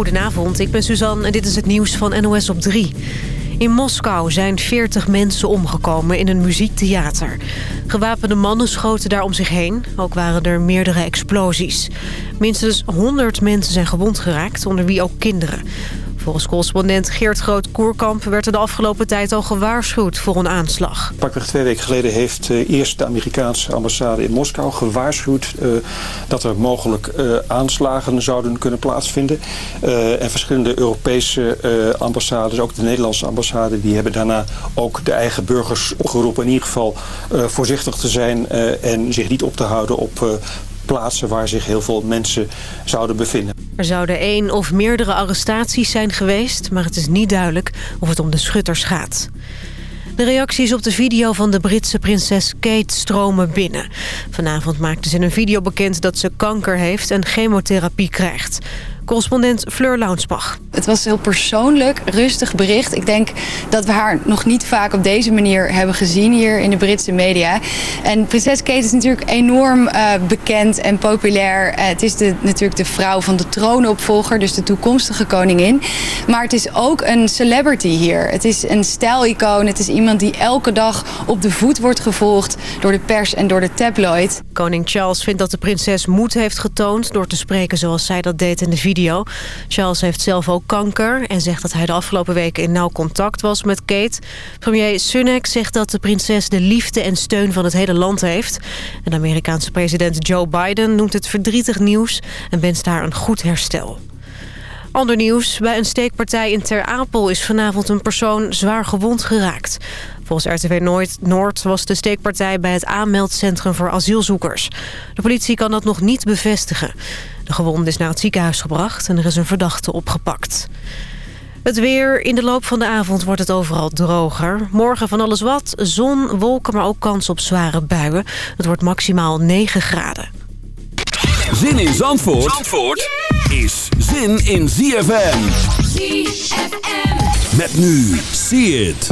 Goedenavond, ik ben Suzanne en dit is het nieuws van NOS op 3. In Moskou zijn 40 mensen omgekomen in een muziektheater. Gewapende mannen schoten daar om zich heen. Ook waren er meerdere explosies. Minstens 100 mensen zijn gewond geraakt, onder wie ook kinderen. Volgens correspondent Geert Groot-Koerkamp werd er de afgelopen tijd al gewaarschuwd voor een aanslag. Pakweg twee weken geleden heeft uh, eerst de Amerikaanse ambassade in Moskou gewaarschuwd uh, dat er mogelijk uh, aanslagen zouden kunnen plaatsvinden. en verschillende Europese ambassades, ook de Nederlandse ambassade, die hebben daarna ook de eigen burgers opgeroepen in ieder geval voorzichtig te zijn en zich niet op te houden op plaatsen waar zich heel veel mensen zouden bevinden. Er zouden één of meerdere arrestaties zijn geweest... maar het is niet duidelijk of het om de schutters gaat. De reacties op de video van de Britse prinses Kate stromen binnen. Vanavond maakte ze in een video bekend dat ze kanker heeft en chemotherapie krijgt. Correspondent Fleur Launsbach. Het was een heel persoonlijk, rustig bericht. Ik denk dat we haar nog niet vaak op deze manier hebben gezien hier in de Britse media. En prinses Kate is natuurlijk enorm uh, bekend en populair. Uh, het is de, natuurlijk de vrouw van de troonopvolger, dus de toekomstige koningin. Maar het is ook een celebrity hier. Het is een stijlicoon. Het is iemand die elke dag op de voet wordt gevolgd door de pers en door de tabloid. Koning Charles vindt dat de prinses moed heeft getoond door te spreken zoals zij dat deed in de video Charles heeft zelf ook kanker en zegt dat hij de afgelopen weken in nauw contact was met Kate. Premier Sunak zegt dat de prinses de liefde en steun van het hele land heeft. En de Amerikaanse president Joe Biden noemt het verdrietig nieuws en wenst haar een goed herstel. Ander nieuws. Bij een steekpartij in Ter Apel is vanavond een persoon zwaar gewond geraakt. Volgens RTV Noord was de steekpartij bij het aanmeldcentrum voor asielzoekers. De politie kan dat nog niet bevestigen. De gewonde is naar het ziekenhuis gebracht en er is een verdachte opgepakt. Het weer. In de loop van de avond wordt het overal droger. Morgen van alles wat. Zon, wolken, maar ook kans op zware buien. Het wordt maximaal 9 graden. Zin in Zandvoort, Zandvoort is zin in ZFM. ZFM. Met nu. See it.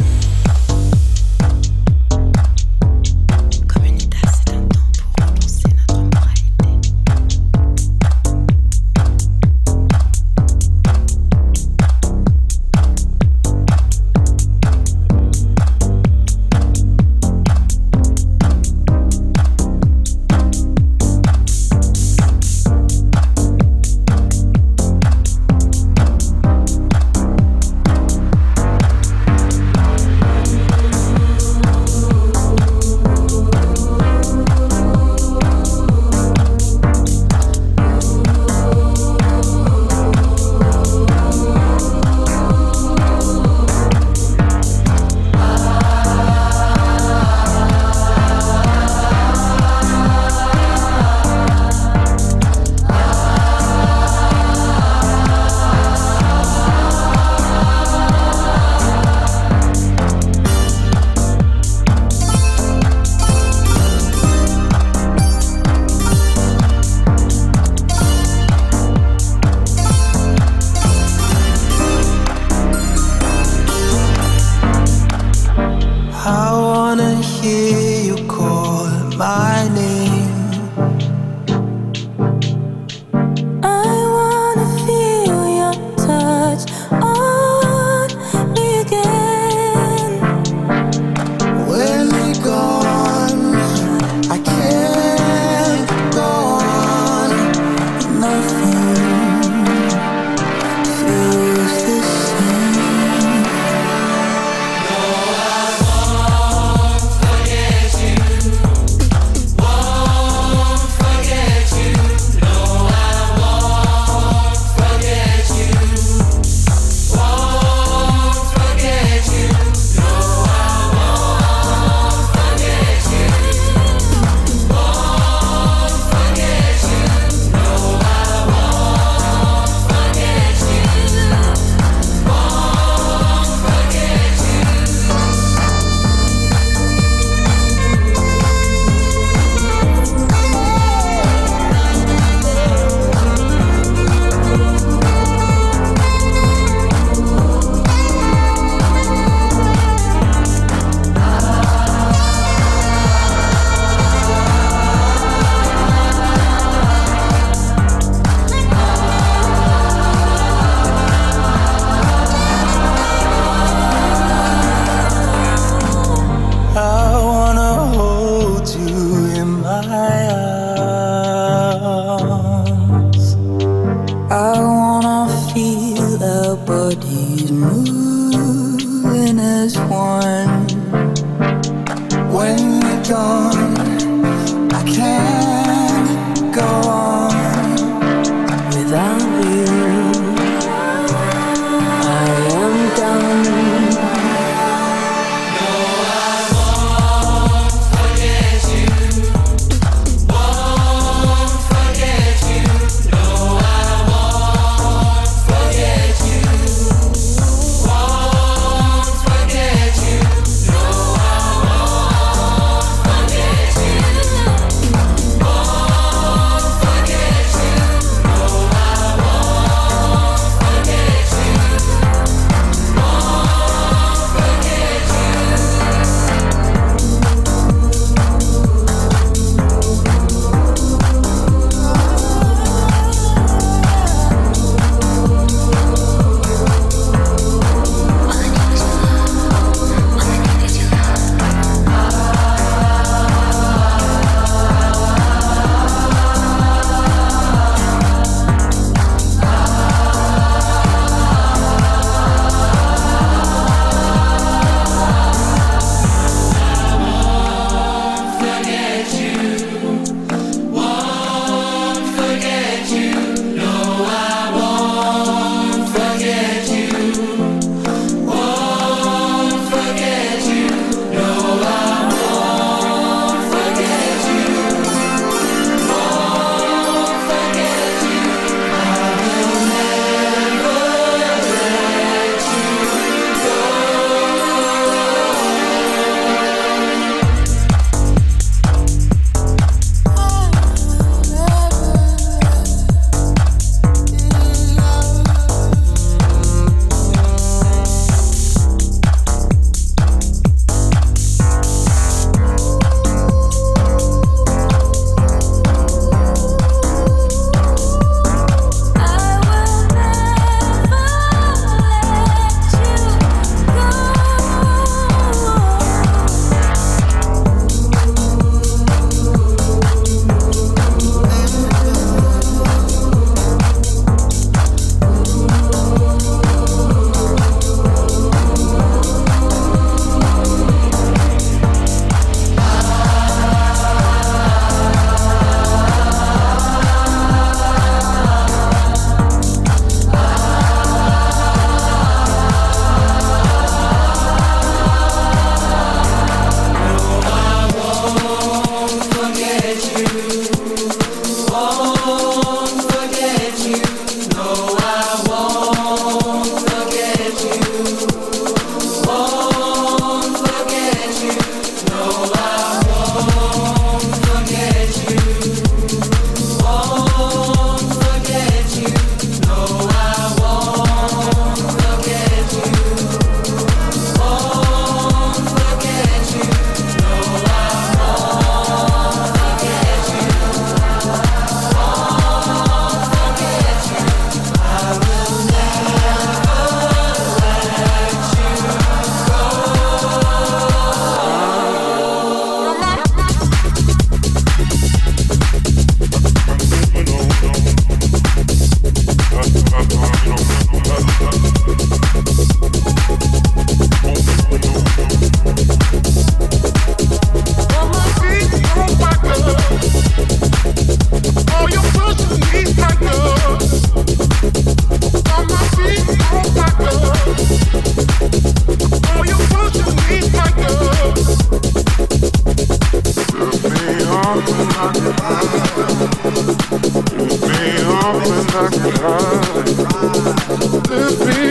Be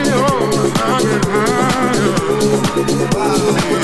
all I can hide.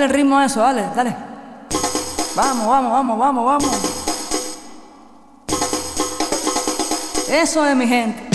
El ritmo a eso, dale, dale. Vamos, vamos, vamos, vamos, vamos. Eso es mi gente.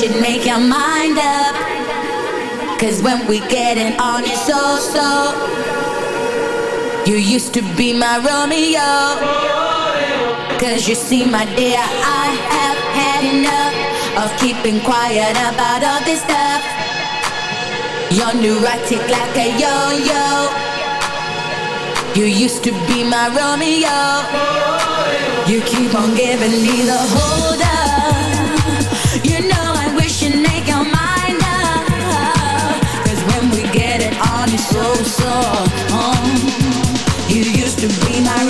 You'd make your mind up. Cause when we get it on, it's so so. You used to be my Romeo. Cause you see, my dear, I have had enough of keeping quiet about all this stuff. You're neurotic like a yo yo. You used to be my Romeo. You keep on giving me the hold up. to be my